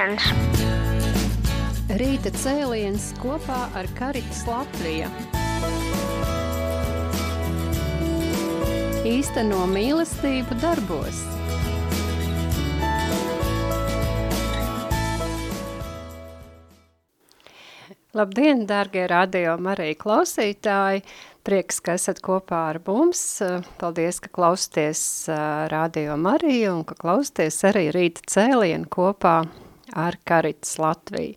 cēliens. Rīta cēliens kopā ar Karitas Latviju. Īsteno mīlestību darbos. Labdien, dārgie radio Marija klausītāji! Prieks, ka esat kopā ar mums. Paldies, ka klausties radio Mariju un ka klausties arī rīta cēlienu kopā ar Karitas Latviju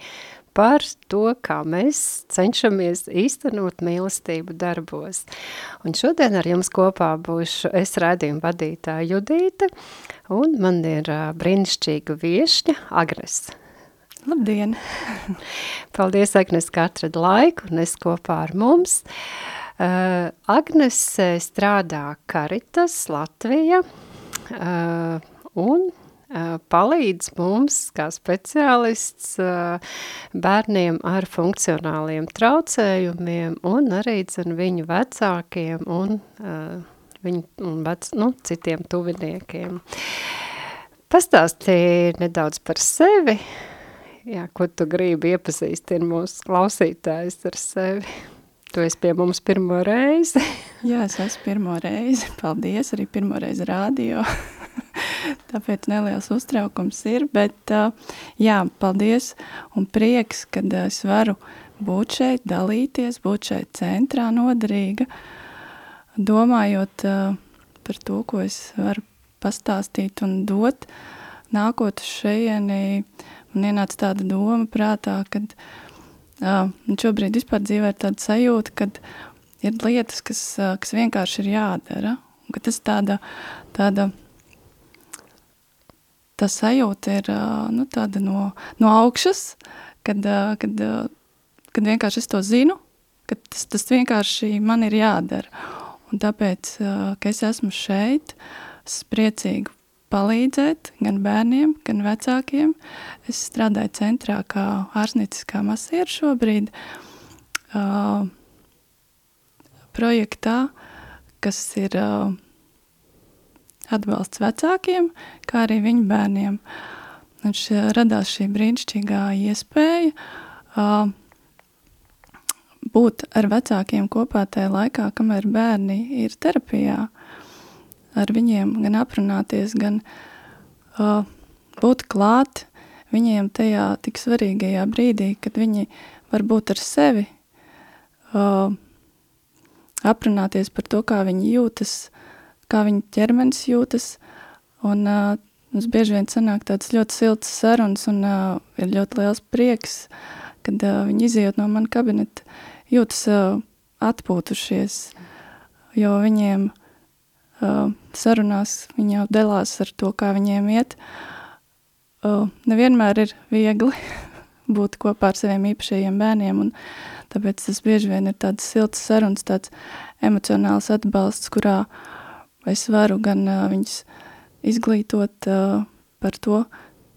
par to, kā mēs cenšamies īstenot mīlestību darbos. Un šodien ar jums kopā būšu es rādījuma vadītāja Judīte, un man ir brīnišķīga viešņa Agnes. Labdien! Paldies, Agnes, ka atrada laiku un es kopā ar mums. Uh, Agnes strādā Karitas Latvija uh, un palīdz mums kā speciālists uh, bērniem ar funkcionāliem traucējumiem un arī dzen viņu vecākiem un uh, viņu un vec, nu, citiem tuviniekiem. Pastāstīja nedaudz par sevi, jā, ko tu gribi iepazīstini mūsu klausītājs ar sevi? Tu esi pie mums pirmo reizi. jā, es esmu pirmo reizi. Paldies, arī pirmo reizi rādio. Tāpēc neliels uztraukums ir, bet jā, paldies un prieks, kad es varu būt šeit, dalīties, būt šeit centrā noderīga, domājot par to, ko es varu pastāstīt un dot, nākot uz šeieni, man ienāca tāda doma prātā, kad uh, šobrīd vispār dzīvē ir tāda sajūta, kad ir lietas, kas, kas vienkārši ir jādara, ka tas tāda, tāda, tā sajūta ir nu, tāda no, no augšas, kad, kad, kad vienkārši es to zinu, ka tas, tas vienkārši man ir jādara. Un tāpēc, ka es esmu šeit, es priecīgi palīdzēt gan bērniem, gan vecākiem. Es strādāju centrā kā ārstnieciskā masiera šobrīd uh, projektā, kas ir uh, atbalsts vecākiem, kā arī viņu bērniem. Un šī, radās šī brīnišķīgā iespēja uh, būt ar vecākiem kopā tajā laikā, kamēr bērni ir terapijā. Ar viņiem gan aprunāties, gan uh, būt klāt viņiem tajā tik svarīgajā brīdī, kad viņi var būt ar sevi, uh, aprunāties par to, kā viņi jūtas, kā viņa ķermenis jūtas, un uh, mums bieži vien sanāk tāds ļoti silts sarunas, un uh, ir ļoti liels prieks, kad uh, viņi iziet no mana kabineta, jūtas uh, atpūtušies, jo viņiem – uh, sarunās viņi jau dalās ar to, kā viņiem iet. Uh, nevienmēr ir viegli būt kopā ar saviem īpašajiem bērniem, tāpēc tas bieži vien ir tāds silts sarunas, tāds emocionāls atbalsts, kurā es varu gan uh, viņus izglītot uh, par to,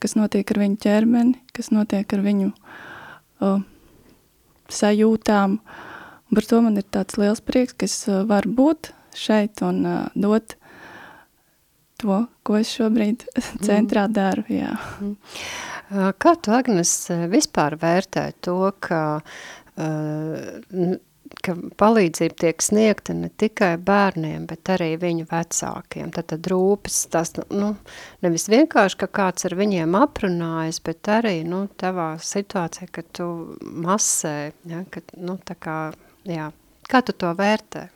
kas notiek ar viņu ķermeni, kas notiek ar viņu uh, sajūtām, un par to man ir tāds liels prieks, ka es uh, varu būt šeit un uh, dot to, ko es šobrīd centrā mm. daru. Jā. Mm. Kā tu, Agnes, vispār vērtē to, ka, uh, ka palīdzība tiek sniegta ne tikai bērniem, bet arī viņu vecākiem? Tad, tad rūpes tas, nu, nevis vienkārši, ka kāds ar viņiem aprunājas, bet arī, nu, tavā situācijā, ka tu masē, ja, ka, nu, tā kā, jā, kā tu to vērtē?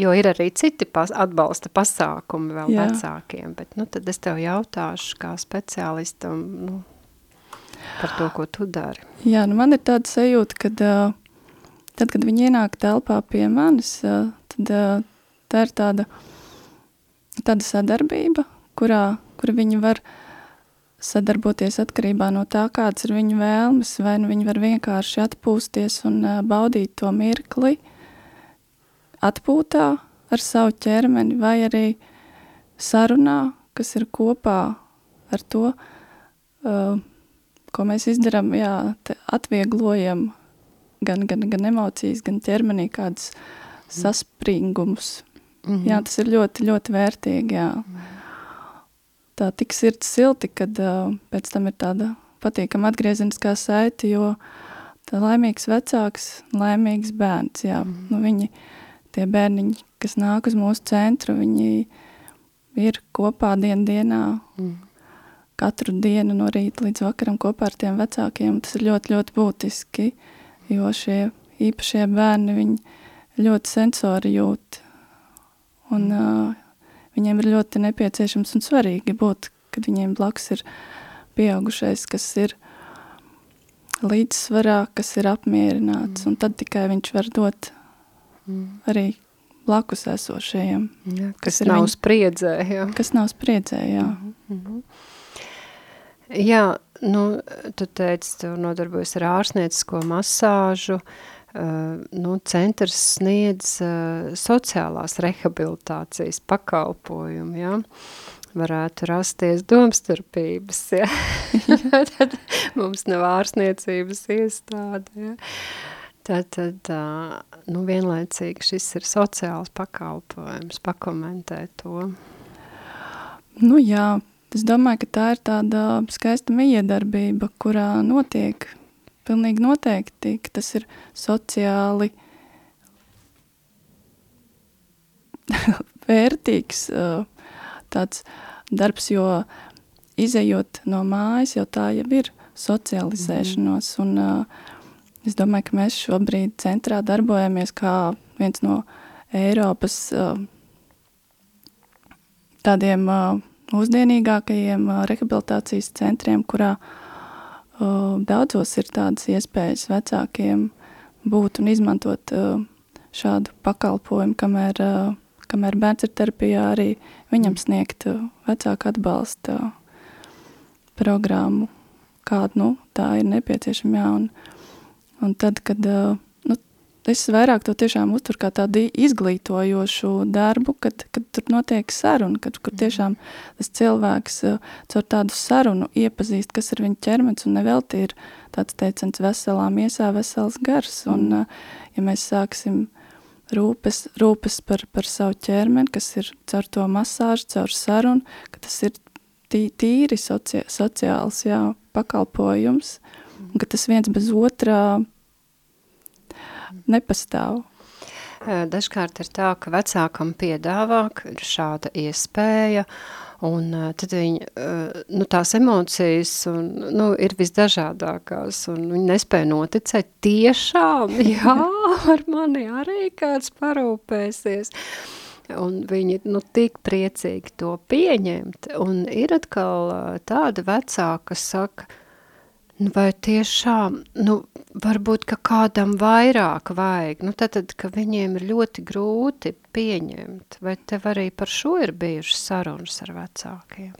Jo ir arī citi pas, atbalsta pasākumi vēl Jā. vecākiem, bet nu, tad es tev jautāšu kā speciālistam nu, par to, ko tu dari. Jā, nu man ir tāda sajūta, kad uh, tad, kad viņi ienāk telpā pie manis, tad tā ir tāda, tāda sadarbība, kurā, kur viņi var sadarboties atkarībā no tā, kāds ir viņu vēlmes, vai nu viņi var vienkārši atpūsties un baudīt to mirkli, atpūtā ar savu ķermeni vai arī sarunā, kas ir kopā ar to, ko mēs izdarām, jā, atvieglojam gan, gan, gan emocijas, gan ķermenī kādus mm. saspringumus. Mm -hmm. Jā, tas ir ļoti, ļoti vērtīgi, jā. Mm. tā tik sirds silti, kad uh, pēc tam ir tāda patīkama atgriezeniskā saite, jo tā laimīgs vecāks, laimīgs bērns, jā. Mm. Nu, viņi, tie bērniņi, kas nāk uz mūsu centru, viņi ir kopā dien dienā, mm. katru dienu no rīta līdz vakaram kopā ar tiem vecākiem. Tas ir ļoti, ļoti būtiski, jo šie īpašie bērni, viņi ļoti sensori jūt. Un uh, viņiem ir ļoti nepieciešams un svarīgi būt, kad viņiem blakus ir pieaugušais, kas ir līdzsvarā, kas ir apmierināts, mm. un tad tikai viņš var dot mm. arī blakus esošajiem. Ja, kas, kas nav viņ... spriedzē, jā. Kas nav spriedzē, jā. Mm -hmm. Jā, nu, tu teici, tu nodarbojas ar ārsniecisko masāžu, uh, nu, centrs sniedz uh, sociālās rehabilitācijas pakalpojumu. Ja? varētu rasties domstarpības, ja? tad mums nav ārsniecības iestāde, ja? Tad, tad nu, vienlaicīgi šis ir sociāls pakalpojums, pakomentē to. Nu jā, es domāju, ka tā ir tāda skaista miedarbība, kurā notiek pilnīgi noteikti, ka tas ir sociāli vērtīgs tāds darbs, jo izējot no mājas, jau tā jau ir socializēšanos. Mm. Un, es domāju, ka mēs šobrīd centrā darbojamies kā viens no Eiropas tādiem mūsdienīgākajiem rehabilitācijas centriem, kurā uh, daudzos ir tādas iespējas vecākiem būt un izmantot uh, šādu pakalpojumu, kamēr uh, kamēr bērns ir terapijā, arī viņam mm. sniegt vecāku atbalsta programmu, kādu, nu, tā ir nepieciešama, un, un tad, kad, uh, es vairāk to tiešām uztur kā tādu izglītojošu darbu, kad, kad tur notiek saruna, kad, kur mm. tiešām tas cilvēks uh, caur tādu sarunu iepazīst, kas ir viņa ķermenis, un nevelti ir tāds teiciens veselā miesā vesels gars, un, mm. ja mēs sāksim rūpes, rūpes par, par savu ķermeni, kas ir caur to masāžu, caur sarunu, ka tas ir tī, tīri soci, sociāls jā, pakalpojums, un ka tas viens bez otrā nepastāv. Dažkārt ir tā, ka vecākam piedāvā, ka ir šāda iespēja, Un tad viņi, uh, nu, tās emocijas un, nu, ir visdažādākās, un viņi nespēja noticēt tiešām, jā, ar mani arī kāds parūpēsies. Un viņi nu, tik priecīgi to pieņemt. Un ir atkal tāda vecāka, kas saka, vai tiešām, nu, varbūt, ka kādam vairāk vajag, nu, tad, tad, ka viņiem ir ļoti grūti pieņemt, vai tev arī par šo ir bijušas sarunas ar vecākiem?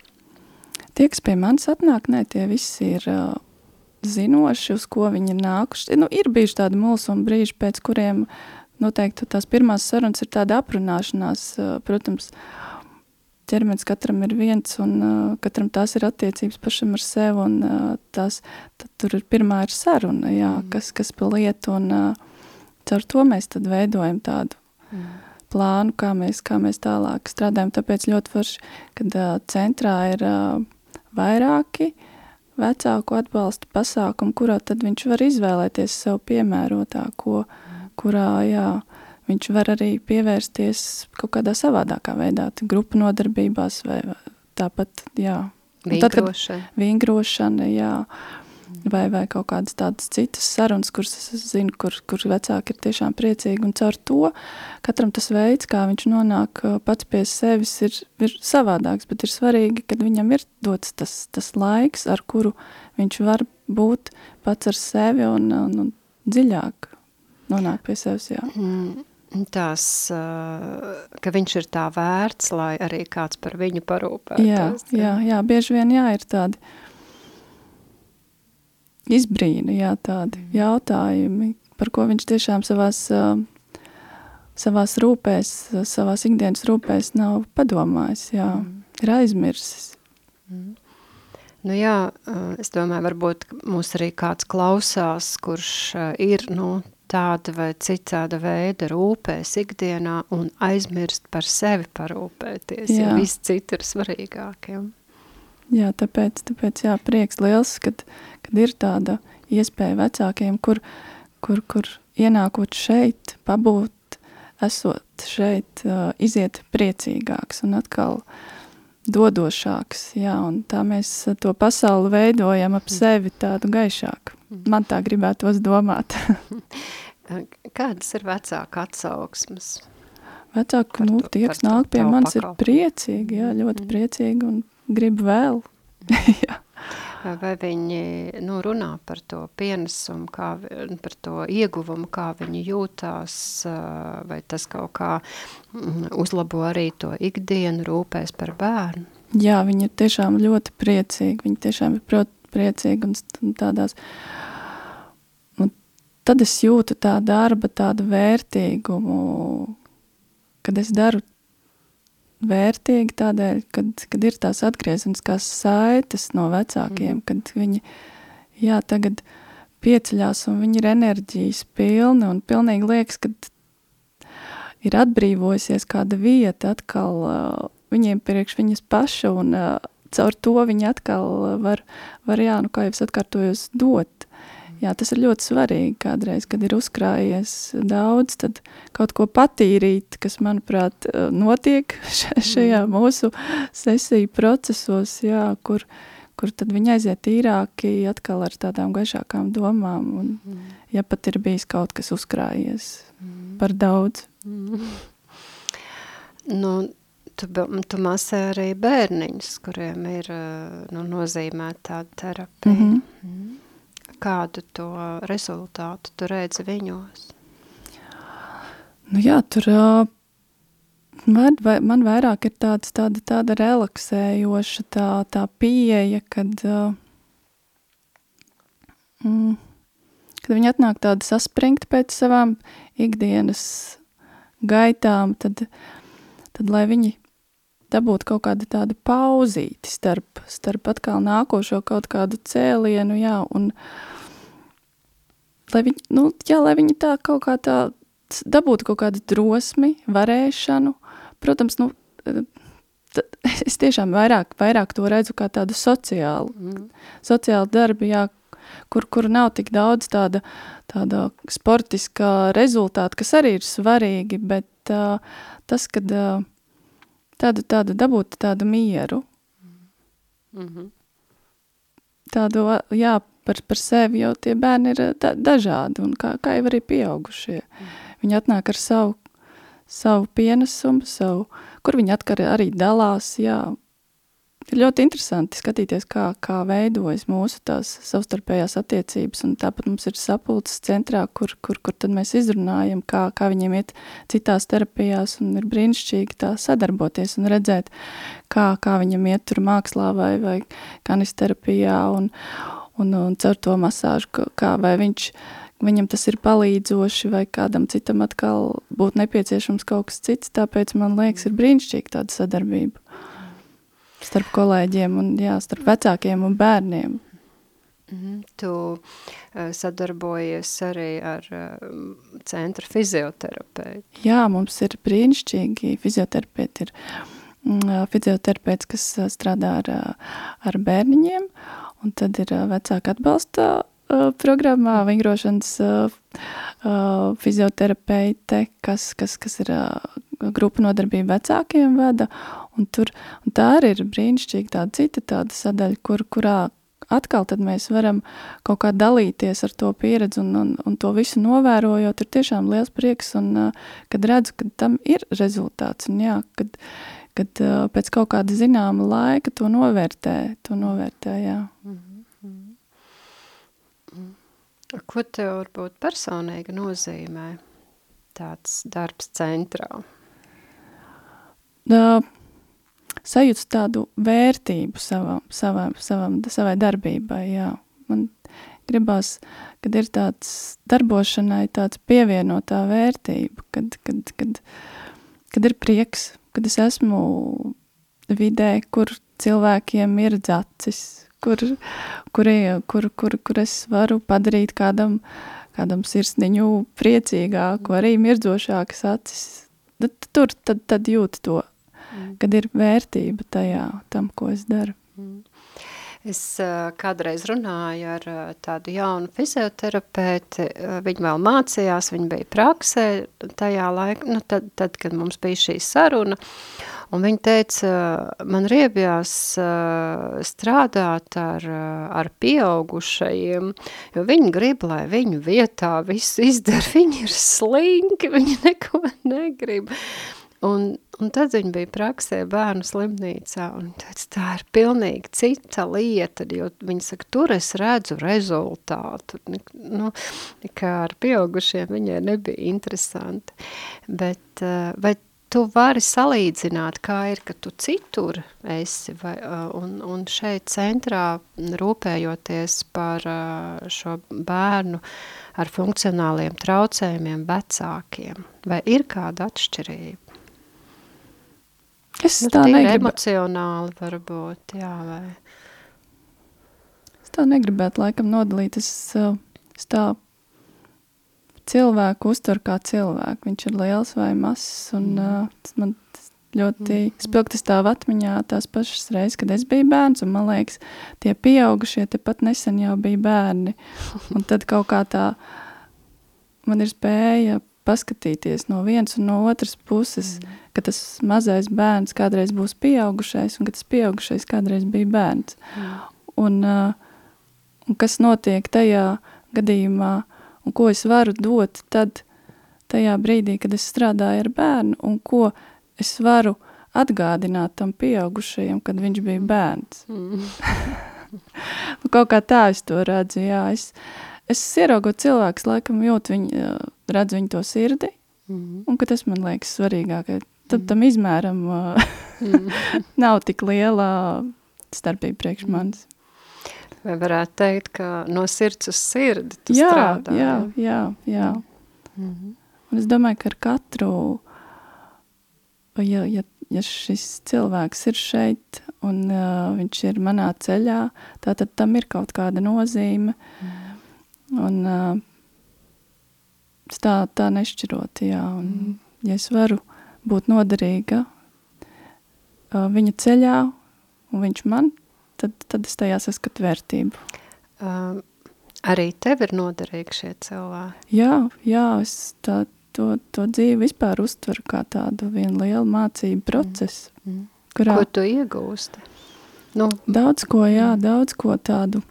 Tie, kas pie manis atnāk, ne, tie visi ir uh, zinoši, uz ko viņi ir nākuši. Nu, ir bijuši tādi mulsumi brīži, pēc kuriem noteikti tās pirmās sarunas ir tāda aprunāšanās, uh, protams, uh, ķermenis katram ir viens, un uh, katram tās ir attiecības pašam ar sevi, un uh, tās, tur ir pirmā ir saruna, jā, mm. kas, kas pa lietu, un uh, caur to mēs tad veidojam tādu mm. plānu, kā mēs, kā mēs tālāk strādājam, tāpēc ļoti forši, kad uh, centrā ir uh, vairāki vecāku atbalsta pasākumu, kurā tad viņš var izvēlēties sev piemērotāko, mm. kurā, jā, viņš var arī pievērsties kaut kādā savādākā veidā, grupu nodarbībās vai tāpat, jā. Vingrošana. Tad, vingrošana, jā. Vai, vai kaut kādas tādas citas sarunas, kuras es zinu, kur, kur vecāki ir tiešām priecīgi. Un caur to katram tas veids, kā viņš nonāk pats pie sevis, ir, ir savādāks. Bet ir svarīgi, kad viņam ir dots tas, tas laiks, ar kuru viņš var būt pats ar sevi un, un, un dziļāk nonāk pie sevis. Jā. Mm tās, ka viņš ir tā vērts, lai arī kāds par viņu parūpētos. Jā, jā, jā, bieži vien jā, ir tādi izbrīni, jā, tādi mm. jautājumi, par ko viņš tiešām savās, savās rūpēs, savās ikdienas rūpēs nav padomājis, jā, mm. ir aizmirsis. Mm. Nu jā, es domāju, varbūt mūs arī kāds klausās, kurš ir, nu, tāda vai citāda veida rūpēs ikdienā un aizmirst par sevi parūpēties, jā. ja viss citi ir svarīgāk. Ja? Jā, tāpēc, tāpēc jā, prieks liels, kad, kad ir tāda iespēja vecākiem, kur, kur, kur ienākot šeit, pabūt, esot šeit, uh, iziet priecīgāks un atkal dodošāks, jā, un tā mēs to pasauli veidojam ap sevi tādu gaišāku. Man tā gribētos domāt. Kādas ir vecāka atsauksmes? Vecāki, nu, tie, kas nāk pie manis, ir priecīgi, jā, ļoti mm. priecīgi un grib vēl. jā. Vai viņi nu, runā par to pienesumu, kā, par to ieguvumu, kā viņi jūtās, vai tas kaut kā mm, uzlabo arī to ikdienu, rūpēs par bērnu? Jā, viņi ir tiešām ļoti priecīgi, viņi tiešām ir priecīgi un tādās, un tad es jūtu tā darba tādu vērtīgumu, kad es daru vērtīgi tādēļ, kad, kad ir tās atgriezeniskās saites no vecākiem, mm. kad viņi, jā, tagad pieceļās un viņi ir enerģijas pilni un pilnīgi liekas, ka ir atbrīvojusies kāda vieta atkal uh, viņiem priekš viņas paša un uh, caur to viņi atkal var, var jā, nu kā jau es atkārtojos, dot jā, tas ir ļoti svarīgi kādreiz, kad ir uzkrājies daudz, tad kaut ko patīrīt, kas, manuprāt, eh, notiek šajā mm. mūsu sesiju procesos, jā, kur, kur tad viņi aiziet tīrāki atkal ar tādām gaišākām domām, un mm. ja pat ir bijis kaut kas uzkrājies mm. par daudz. Mm. Nu, tu, tu masē arī bērniņus, kuriem ir nu, nozīmēta tāda terapija. Mm -hmm. mm kādu to rezultātu tu redzi viņos? Nu jā, tur man, vai, man vairāk ir tāds, tāda, tāda relaksējoša tā, tā pieeja, kad, mm, kad viņi atnāk tādi saspringti pēc savām ikdienas gaitām, tad, tad lai viņi dabūt kaut kādu tādu pauzīti starp, starp atkal nākošo kaut kādu cēlienu, jā, un, lai viņi, nu, jā, lai viņi tā kaut kā tā dabūtu kaut kādu drosmi, varēšanu. Protams, nu, es tiešām vairāk, vairāk to redzu kā tādu sociālu, mm. sociālu darbu, jā, kur, kur nav tik daudz tāda, tāda sportiskā rezultāta, kas arī ir svarīgi, bet uh, tas, kad uh, tādu, tādu dabūt tādu mieru, mm -hmm. tādu, jā, par, par sevi, jo tie bērni ir da, dažādi, un kā, kā jau arī pieaugušie. Mm. Viņi atnāk ar savu, savu pienesumu, savu, kur viņi atkar arī dalās, jā. Ir ļoti interesanti skatīties, kā, kā veidojas mūsu tās savstarpējās attiecības, tāpat mums ir sapulces centrā, kur, kur, kur mēs izrunājam, kā, kā viņiem iet citās terapijās, ir brīnišķīgi tā sadarboties un redzēt, kā, kā viņam iet tur mākslā vai, vai kanisterapijā, un, un, un caur to masāžu, kā viņš, viņam tas ir palīdzoši vai kādam citam atkal būtu nepieciešams kaut kas cits, tāpēc man liekas ir brīnišķīgi tāda sadarbība starp kolēģiem un jā, starp vecākiem un bērniem. Mm, tu uh, sadarbojies arī ar uh, centra fizioterapeitu. Jā, mums ir brīnišķīgi fizioterapeiti. Ir mm, fizioterapeits, kas strādā ar, ar bērniņiem, Un tad ir vecāka atbalsta programmā vingrošanas fizioterapeite, kas, kas, kas ir grupa nodarbība vecākiem vada, un, tur, un tā arī ir brīnišķīga tāda cita tāda sadaļa, kur, kurā atkal mēs varam kaut kā dalīties ar to pieredzi un, un, un to visu novērojot, ir tiešām liels prieks, un kad redzu, ka tam ir rezultāts, un jā, kad, kad pēc kaut kāda zināma laika to novērtē, to novērtē, jā. Mm -hmm. Ko tev varbūt personīgi nozīmē tāds darbs centrā? Uh, sajūtu tādu vērtību savam, savam, savam, savai darbībai, jā. Man gribās, kad ir tāds darbošanai tāds pievienotā vērtība, kad, kad, kad, kad ir prieks kad es esmu vidē, kur cilvēkiem ir dzacis, kur, kur, kur, kur, kur es varu padarīt kādam, kādam sirsniņu priecīgāku, arī mirdzošākas acis. Tad, tur tad, tad jūt to, mm. kad ir vērtība tajā, tam, ko es daru. Mm. Es uh, kādreiz runāju ar uh, tādu jaunu fizioterapeiti, uh, viņa vēl mācījās, viņa bija praksē tajā laikā, nu, tad, tad, kad mums bija šī saruna, un viņa teica, man riebjās strādāt ar, ar pieaugušajiem, jo viņi grib, lai viņu vietā visu izdara, viņi ir slinki, viņi neko negrib. Un, un tad viņa bija praksē bērnu slimnīcā, un teica, tā ir pilnīgi cita lieta, jo viņa saka, tur es redzu rezultātu, nu, kā ar pieaugušiem viņai nebija interesanti, bet, vai tu vari salīdzināt, kā ir, ka tu citur esi, vai, un, un šeit centrā rūpējoties par šo bērnu ar funkcionāliem traucējumiem vecākiem, vai ir kāda atšķirība? Es nu, tā negribu. emocionāli varbūt, jā, vai... Es tā negribētu laikam nodalīt, es, uh, es tā cilvēku uztver kā cilvēku. Viņš ir liels vai mazs, un mm. uh, man ļoti mm. spilgti stāv atmiņā tās pašas reizes, kad es biju bērns, un man liekas, tie pieaugušie tepat nesen jau bija bērni. Un tad kaut kā tā man ir spēja paskatīties no vienas un no otras puses, mm. ka tas mazais bērns kādreiz būs pieaugušais un ka tas pieaugušais kādreiz bija bērns. Mm. Un, uh, un kas notiek tajā gadījumā un ko es varu dot tad tajā brīdī, kad es strādāju ar bērnu un ko es varu atgādināt tam pieaugušajam, kad viņš bija bērns. Mm. Kaut kā tā es to redzu, jā, es, es ieraugot cilvēks, laikam jūt viņu, redzu viņu to sirdi, mm. un ka tas man liekas svarīgāk, tad mm. tam izmēram mm. nav tik liela starpība priekš mm. manis. Vai varētu teikt, ka no sirds uz sirdi tu jā, strādā? Jā, jā, jā. Mm -hmm. Un es domāju, ka ar katru, ja, ja, ja šis cilvēks ir šeit un uh, viņš ir manā ceļā, tātad tam ir kaut kāda nozīme. Mm. Un uh, tā, tā nešķirot, jā. Un, mm. ja es varu būt noderīga uh, viņa ceļā un viņš man, tad, tad es tajā saskatu vērtību. Um, arī tev ir noderīgi šie cilvēki? Jā, jā, es tā, to, to dzīvi vispār uztveru kā tādu vienu lielu mācību procesu. Mm. Mm. Kurā, ko tu iegūsti? Nu. Daudz ko, jā, daudz ko tādu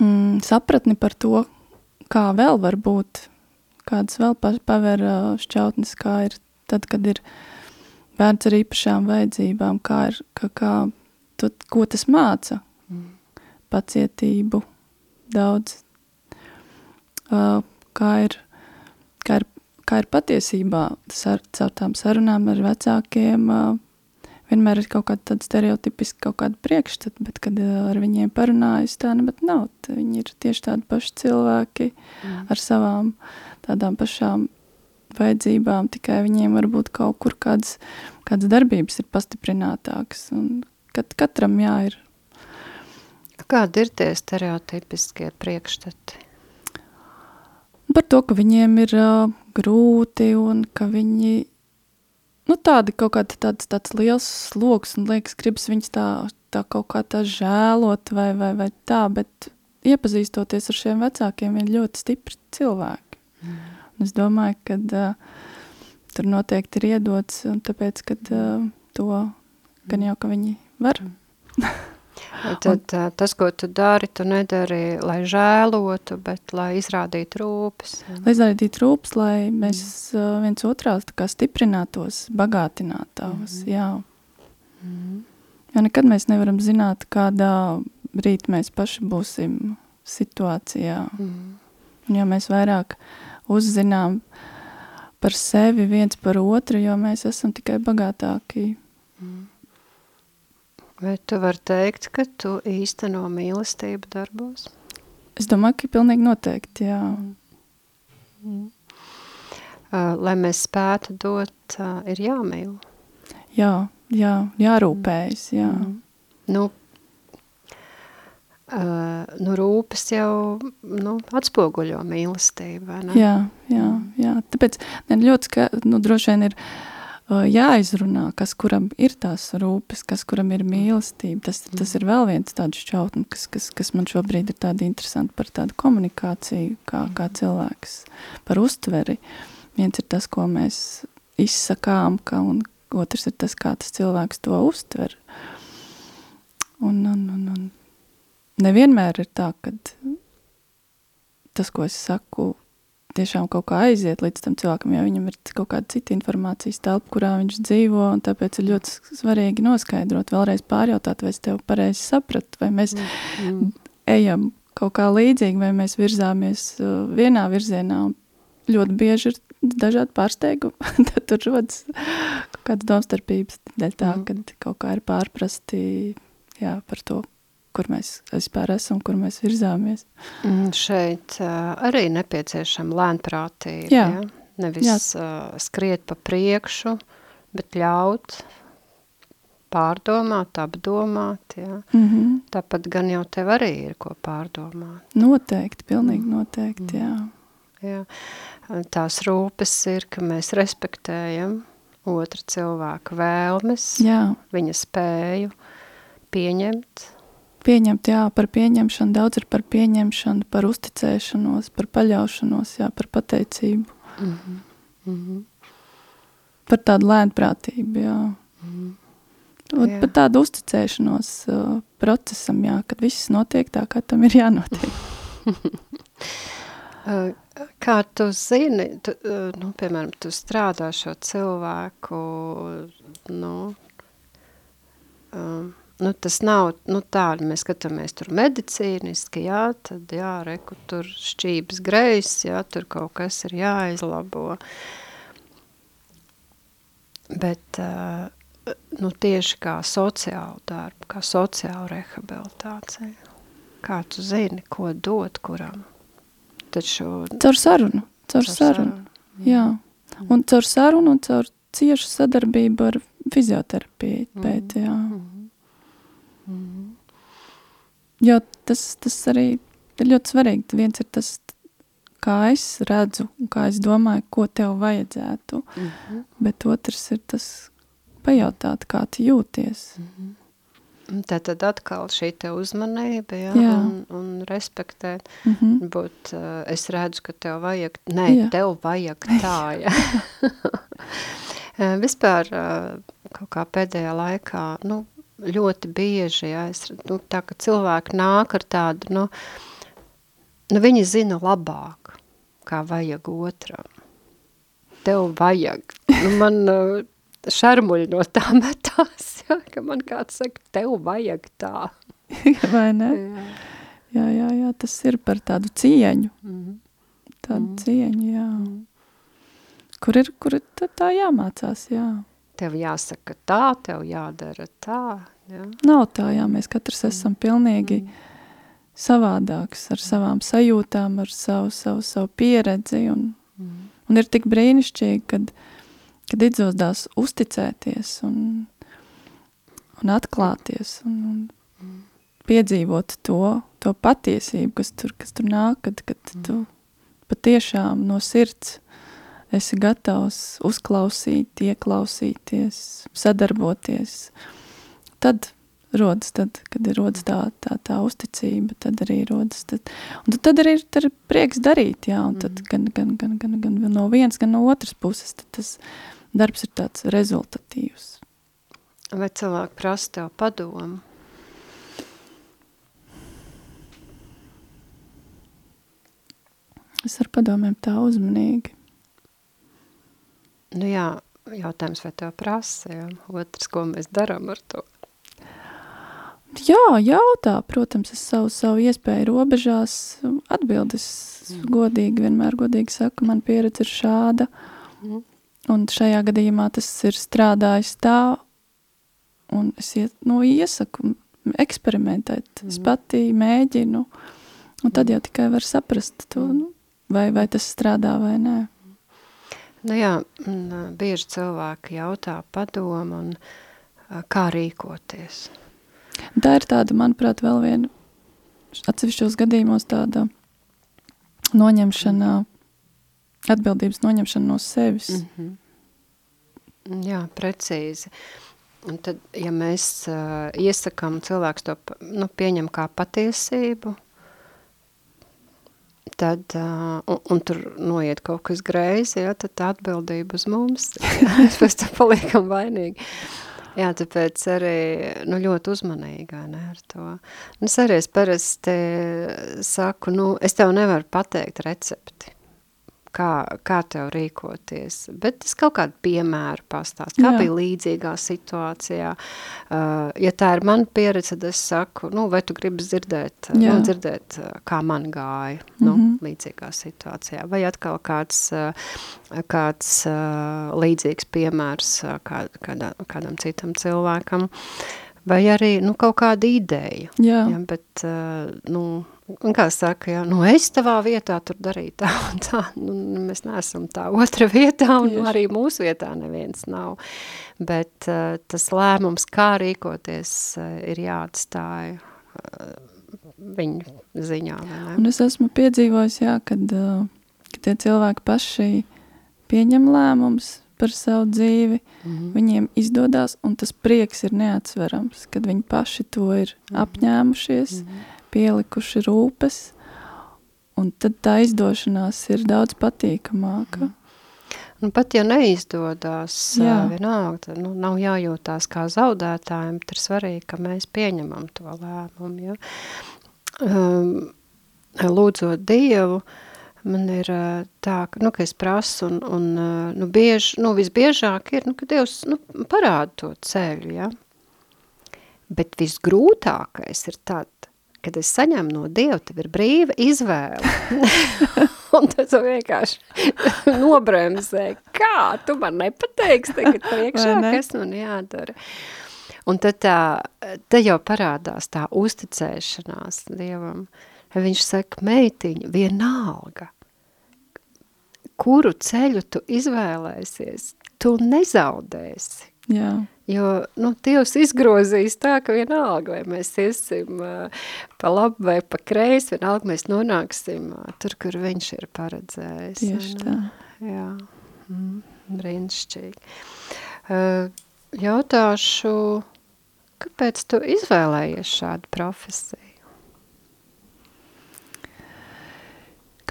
mm, sapratni par to, kā vēl var būt, kādas vēl paver šķautnes, kā ir tad, kad ir bērns ar īpašām vajadzībām, kā ir, ka, kā, to, ko tas māca, mm. pacietību, daudz, kā ir, kā ir, kā ir patiesībā, ar, caur tām sarunām ar vecākiem, vienmēr ir kaut kāda stereotipiska kaut kāda priekšstata, bet, kad eh, ar viņiem parunājas, tā nebat nav. Viņi ir tieši tādi paši cilvēki mm. ar savām tādām pašām vajadzībām, tikai viņiem varbūt kaut kur kādas, kādas darbības ir pastiprinātākas. Kat, katram jā ir. Kādi ir tie stereotipiskie priekšstati? Par to, ka viņiem ir uh, grūti un ka viņi nu, tādi kaut kāds tāds, tāds liels sloks, un liekas, gribas viņus tā, tā kaut kā tā žēlot vai, vai, vai tā, bet iepazīstoties ar šiem vecākiem, viņi ļoti stipri cilvēki. Mm. Un es domāju, ka uh, tur noteikti ir iedots, un tāpēc, ka uh, to gan jau, ka viņi var. Mm. Tad un, tas, ko tu dari, tu nedari, lai žēlotu, bet lai izrādītu rūpes. Lai izrādītu rūpes, lai mēs mm. viens otrās kā stiprinātos, bagātinātos, mm. jā. Mm. Jo nekad mēs nevaram zināt, kādā brīdī mēs paši būsim situācijā. Mm. Un ja mēs vairāk uzzinām par sevi viens par otru, jo mēs esam tikai bagātāki. Mm. Vai tu vari teikt, ka tu īsteno mīlestību darbos? Es domāju, ka pilnīgi noteikti, jā. Mm. Uh, lai mēs spētu dot, uh, ir jāmīl. Jā, jā, jārūpējas, jā. Mm. Nu, Uh, nu, rūpes jau nu, atspoguļo mīlestību, vai ne? Jā, jā, jā. Tāpēc ne, ļoti, ka, nu, droši vien ir jāizrunā, kas kuram ir tās rūpes, kas kuram ir mīlestība. Tas, tas ir vēl viens tāds šķautni, kas, kas, kas man šobrīd ir tādi interesanti par tādu komunikāciju, kā, kā cilvēks, par uztveri. Viens ir tas, ko mēs izsakām, ka, un otrs ir tas, kā tas cilvēks to uztver. Un, un, un, un nevienmēr ir tā, ka tas, ko es saku, tiešām kaut kā aiziet līdz tam cilvēkam, jo viņam ir kaut kāda cita informācijas telpa, kurā viņš dzīvo, un tāpēc ir ļoti svarīgi noskaidrot, vēlreiz pārjautāt, vai es tev pareizi sapratu, vai mēs mm. ejam kaut kā līdzīgi, vai mēs virzāmies uh, vienā virzienā, ļoti bieži ir dažādi pārsteigumi, tad tur rodas kaut kādas domstarpības dēļ tā, mm. kad kaut kā ir pārprasti jā, par to, kur mēs vispār esam, kur mēs virzāmies. Mm, šeit uh, arī nepieciešama lēnprātība, jā. ja? nevis jā. Uh, skriet pa priekšu, bet ļaut pārdomāt, apdomāt, jā. Mm -hmm. Tāpat gan jau tev arī ir ko pārdomāt. Noteikti, pilnīgi noteikti, mm. jā. jā. Tās rūpes ir, ka mēs respektējam otra cilvēka vēlmes, jā. viņa spēju pieņemt Pieņemt, jā, par pieņemšanu, daudz ir par pieņemšanu, par uzticēšanos, par paļaušanos, jā, par pateicību. Mm -hmm. Mm -hmm. Par tādu lēnprātību, jā. Mm -hmm. jā. Par tādu uzticēšanos uh, procesam, jā, kad viss notiek tā, kā tam ir jānotiek. Uh, kā tu zini, tu, uh, nu, piemēram, tu strādā šo cilvēku, nu, um, nu, tas nav nu, tādi, mēs skatāmies tur medicīniski, jā, tad jā, reku tur šķības greis, jā, tur kaut kas ir jāizlabo. Bet, nu, tieši kā sociālu darbu, kā sociālu rehabilitāciju. Kā tu zini, ko dot kuram? Taču... Caur sarunu, caur, caur sarunu, sarunu. jā. Un caur sarunu un caur ciešu sadarbību ar fizioterapiju pēc, jā. Mm -hmm. Mm. Jo tas, tas arī ir ļoti svarīgi. Viens ir tas, kā es redzu, kā es domāju, ko tev vajadzētu. Mm -hmm. Bet otrs ir tas pajautāt, kā tu jūties. Mm -hmm. Tā tad atkal šī uzmanība, ja, jā. un, un respektēt. Mm -hmm. Būt, uh, es redzu, ka tev vajag, nē, jā. tev vajag tā, ja. Vispār uh, kaut kā pēdējā laikā, nu, ļoti bieži, ja, es, nu, tā ka cilvēki nāk ar tādu, nu, nu viņi zina labāk, kā vajag otram. Tev vajag. Nu, man uh, šarmuļi no tā metās, ja, ka man kāds saka, tev vajag tā. Vai ne? Jā. jā, jā, jā, tas ir par tādu cieņu. Mm. Tādu mm. cieņu, jā. Mm. Kur ir, kur ir tā jāmācās, jā tev jāsaka tā, tev jādara tā. Ja? Nav tā, jā, mēs katrs mm. esam pilnīgi mm. savādāks ar savām sajūtām, ar savu, savu, savu pieredzi, un, mm. un ir tik brīnišķīgi, kad, kad izdodas uzticēties un, un atklāties un, un mm. piedzīvot to, to patiesību, kas tur, kas tur nāk, kad, kad mm. tu patiešām no sirds esi gatavs uzklausīt, ieklausīties, sadarboties, tad rodas, tad, kad ir rodas tā, tā, tā uzticība, tad arī rodas, tad, un tad arī ir, tad ir prieks darīt, jā, un tad gan, gan, gan, gan, gan no vienas, gan no otras puses, tad tas darbs ir tāds rezultatīvs. Vai cilvēki prasa tev padomu? Es ar padomiem tā uzmanīgi. Nu jā, jautājums, vai tev prasa, jā. Otrs, ko mēs darām ar to? Jā, jautā, protams, es savu, savu iespēju robežās atbildes mm. godīgi, vienmēr godīgi saku, man pieredze ir šāda, mm. un šajā gadījumā tas ir strādājis tā, un es iet, nu, iesaku eksperimentēt, mm. es pati mēģinu, un tad jau tikai var saprast to, nu, vai, vai tas strādā vai nē. Nu jā, bieži cilvēki jautā padomu un kā rīkoties. Tā ir tāda, manuprāt, vēl viena atsevišķos gadījumos tāda noņemšana, atbildības noņemšana no sevis. Mm -hmm. Jā, precīzi. Un tad, ja mēs uh, iesakām cilvēks to nu, pieņem kā patiesību, tad, uh, un, un tur noiet kaut kas greizi, ja, tad tā atbildība uz mums, mēs tam paliekam vainīgi. Jā, tāpēc arī nu, ļoti uzmanīgā ne, ar to. Nu, es arī es parasti saku, nu, es tev nevaru pateikt recepti kā, kā tev rīkoties. Bet es kaut kādu piemēru pastāstu, kā Jā. bija līdzīgā situācijā. Uh, ja tā ir mana pieredze, tad es saku, nu, vai tu gribi dzirdēt, uh, nu, dzirdēt uh, kā man gāja mm -hmm. nu, līdzīgā situācijā. Vai atkal kāds, uh, kāds uh, līdzīgs piemērs uh, kā, kādā, kādam citam cilvēkam. Vai arī nu, kaut kāda ideja. Jā. Ja, bet, uh, nu, Un kā saka, jā, nu es tavā vietā tur darīju tā un tā, nu mēs neesam tā otra vietā un Tieši. arī mūsu vietā neviens nav. Bet uh, tas lēmums, kā rīkoties, uh, ir jāatstāja uh, viņu ziņā. Un es esmu piedzīvojis, jā, kad, uh, kad tie cilvēki paši pieņem lēmums par savu dzīvi, mm -hmm. viņiem izdodas, un tas prieks ir neatsverams, kad viņi paši to ir mm -hmm. apņēmušies, mm -hmm pielikuši rūpes, un tad tā izdošanās ir daudz patīkamāka. Mm. Un pat ja neizdodas, Jā. vienalga, nu, nav jājūtās kā zaudētājiem, tad ir svarīgi, ka mēs pieņemam to lēmumu. Ja? Um, lūdzot Dievu, man ir tā, ka, nu, ka es prasu, un, un nu, bieži, nu, visbiežāk ir, nu, ka Dievs nu, parāda to ceļu, ja? Bet visgrūtākais ir tad, kad es saņemu no Dieva, tev ir brīva izvēle. un tas vienkārši nobremzē. Kā? Tu man nepateiksi tagad priekšā, ne? kas man jādara. Un tad tā, te jau parādās tā uzticēšanās Dievam. Viņš saka, meitiņa, vienalga, kuru ceļu tu izvēlēsies, tu nezaudēsi. Jā. Jo, nu, Dievs izgrozīs tā, ka vienalga, vai mēs iesim uh, pa labu vai pa kreisi, vienalga mēs nonāksim uh, tur, kur viņš ir paredzējis. Tieši tā. Jā, mm, brīnišķīgi. Uh, jautāšu, kāpēc tu izvēlējies šādu profesiju?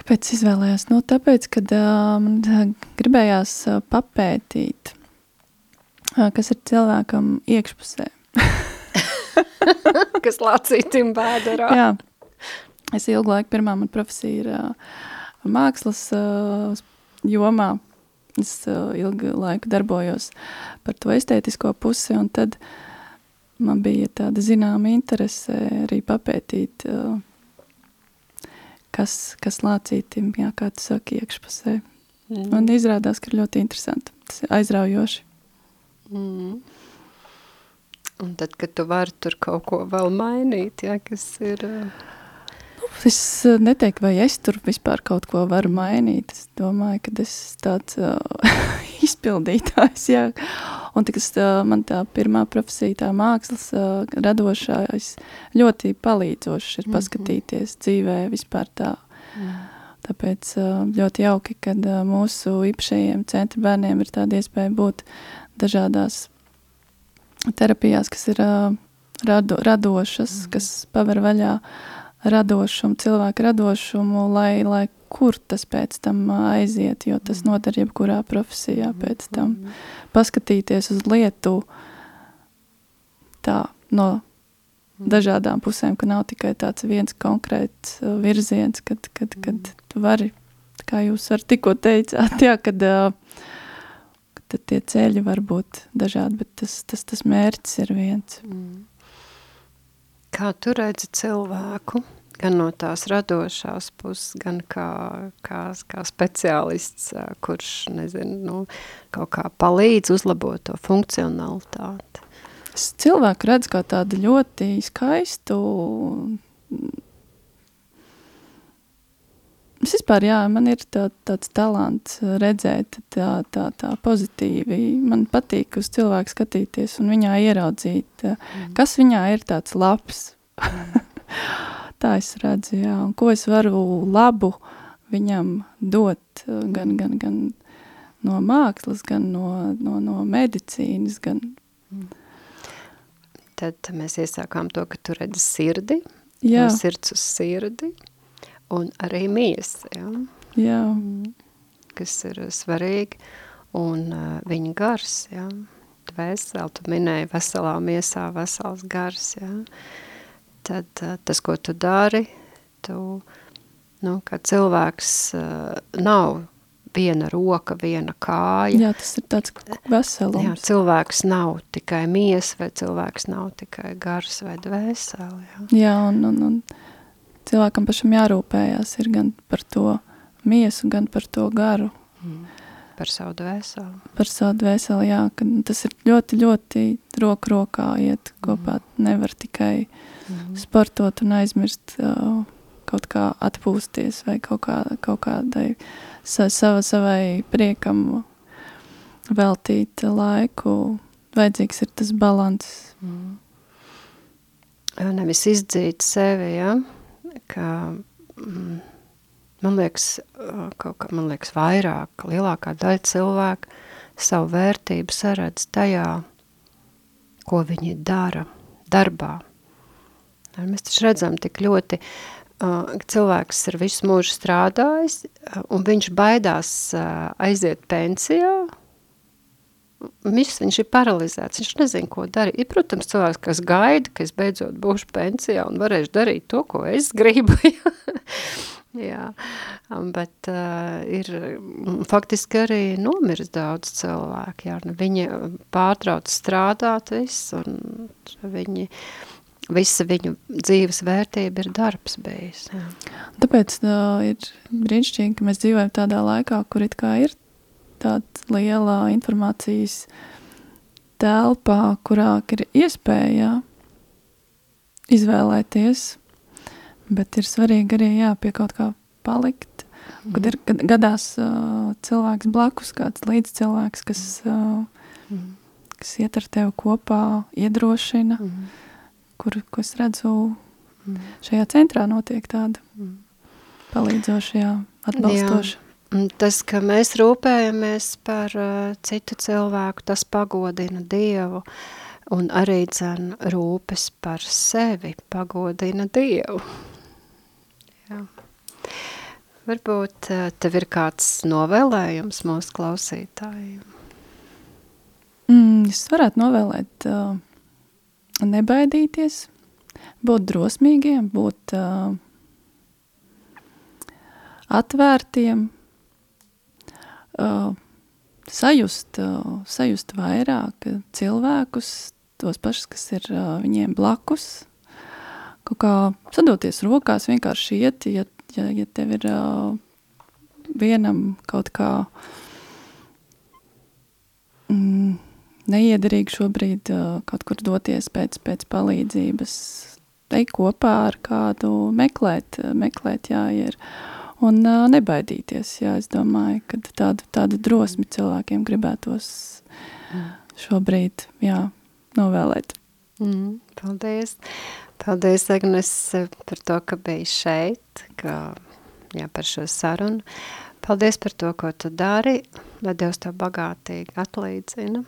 Kāpēc izvēlējās? Nu, tāpēc, kad uh, man gribējās uh, papētīt – kas ir cilvēkam iekšpusē. kas lācītim bēdarā. Jā. Es ilgu laiku, pirmā man profesija ir uh, mākslas uh, jomā. Es uh, ilgu laiku darbojos par to estētisko pusi, un tad man bija tāda zināma interese arī papētīt, uh, kas, kas lācītim, jā, kā tu saki, iekšpusē. Mm. Un izrādās, ka ir ļoti interesanti. Tas ir aizraujoši. Mm. Un tad, kad tu vari tur kaut ko vēl mainīt, ja, kas ir... Nu, es neteiktu, vai es tur vispār kaut ko varu mainīt. Es domāju, ka es tāds uh, izpildītājs, jā. Un tas man tā pirmā profesija, tā mākslas radošais, ļoti palīdzošs ir mhm. paskatīties dzīvē vispār tā. Mm. Tāpēc ļoti jauki, uh, mūsu īpašajiem centra bērniem ir tāda iespēja būt dažādās terapijās, kas ir rado, radošas, mm. kas paver vaļā radošumu, cilvēku radošumu, lai, lai kur tas pēc tam aiziet, jo tas noder jebkurā profesijā pēc tam. Paskatīties uz lietu tā, no dažādām pusēm, ka nav tikai tāds viens konkrēts virziens, kad, kad, kad tu vari, kā jūs var tikko teicāt, jā, kad tad tie ceļi var būt dažādi, bet tas, tas, tas mērķis ir viens. Mm. Kā tu redzi cilvēku, gan no tās radošās puses, gan kā, kā, kā speciālists, kurš, nezinu, nu, kaut kā palīdz uzlabot to funkcionalitāti? Es cilvēku redzu kā tādu ļoti skaistu Es vispār, jā, man ir tā, tāds talants redzēt tā, tā, tā pozitīvi. Man patīk uz cilvēku skatīties un viņā ieraudzīt, mm. kas viņā ir tāds labs. Mm. tā es redzu, jā, un ko es varu labu viņam dot, gan, gan, gan no mākslas, gan no, no, no medicīnas, gan... Mm. Tad mēs iesākām to, ka tu redzi sirdi, Jā. no sirds uz sirdi, un arī miesa, ja? Jā. kas ir svarīgi, un uh, viņa gars, ja? Dvēseli, tu minēji veselā miesā, vesels gars, ja? Tad uh, tas, ko tu dari, tu, nu, kā cilvēks uh, nav viena roka, viena kāja. Jā, tas ir tāds veselums. Jā, cilvēks nav tikai miesa, vai cilvēks nav tikai gars vai dvēseli. Jā, jā un, un, un cilvēkam pašam jārūpējās ir gan par to miesu, gan par to garu. Mm. Par savu dvēseli. Par savu dvēseli, jā, ka tas ir ļoti, ļoti roku rokā iet kopā. Mm. Nevar tikai mm. sportot un aizmirst uh, kaut kā atpūsties vai kaut, kā, kaut kādai sa, sava, savai priekam veltīt laiku. Vajadzīgs ir tas balans. Mm. Nevis izdzīt sevi, ja? ka mm, man liekas, kaut kā, man liekas vairāk, lielākā daļa cilvēku savu vērtību saredz tajā, ko viņi dara, darbā. Mēs taču redzam tik ļoti uh, cilvēks ir visu mūžu strādājis, un viņš baidās aiziet pensijā, Viss viņš ir paralizēts, viņš nezina, ko darīt. Ir, protams, cilvēks, kas gaida, ka es beidzot būšu pensijā un varēšu darīt to, ko es gribu. Jā, bet uh, ir faktiski arī nomirs daudz cilvēku. Jā, nu, viņi pārtrauc strādāt viss un viņi uh, visa viņu dzīves vērtība ir darbs bijis. Jā. Tāpēc uh, ir brīnišķīgi, ka mēs dzīvojam tādā laikā, kur it kā ir tāda liela informācijas telpā, kurā ir iespēja izvēlēties, bet ir svarīgi arī jā, pie kaut kā palikt. Mm. Kad ir kad, gadās uh, cilvēks blakus, kāds līdzcilvēks, kas, uh, mm. kas iet ar tevi kopā, iedrošina. Mm kur, ko es redzu, mm. šajā centrā notiek tāda mm. palīdzošajā, atbalstoša. Jā. Tas, ka mēs rūpējamies par uh, citu cilvēku, tas pagodina Dievu, un arī dzen rūpes par sevi pagodina Dievu. Jā. Varbūt uh, tev ir kāds novēlējums mūsu klausītājiem? Mm, es varētu novēlēt uh, nebaidīties, būt drosmīgiem, būt uh, atvērtiem, uh, sajust, uh, sajust vairāk cilvēkus, tos pašus, kas ir uh, viņiem blakus, kaut kā sadoties rokās, vienkārši iet, ja, ja, ja tev ir uh, vienam kaut kā mm, neiederīgi šobrīd uh, kaut kur doties pēc, pēc palīdzības, ej kopā ar kādu, meklēt, meklēt jā, ir. Un uh, nebaidīties, jā, es domāju, ka tādu, tādu drosmi cilvēkiem gribētos šobrīd, jā, novēlēt. Mm, paldies. Paldies, Agnes, par to, ka biji šeit, ka, jā, par šo sarunu. Paldies par to, ko tu dari, lai Dievs tev bagātīgi atlīdzina.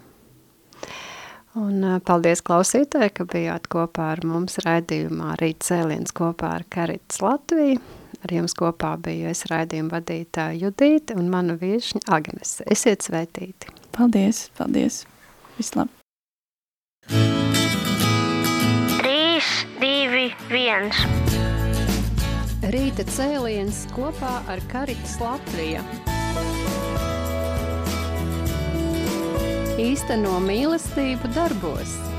Un paldies klausītāji, ka bijāt kopā ar mums raidījumā Rīt cēliens kopā ar Karits Latviju. Ar jums kopā biju es raidījuma vadītāja Judīte un mana viešņa Agnes. Esiet sveitīti. Paldies, paldies. Vislab. 3, 2, 1. Rīta cēliens kopā ar Karits Latviju. Īsteno mīlestību darbos.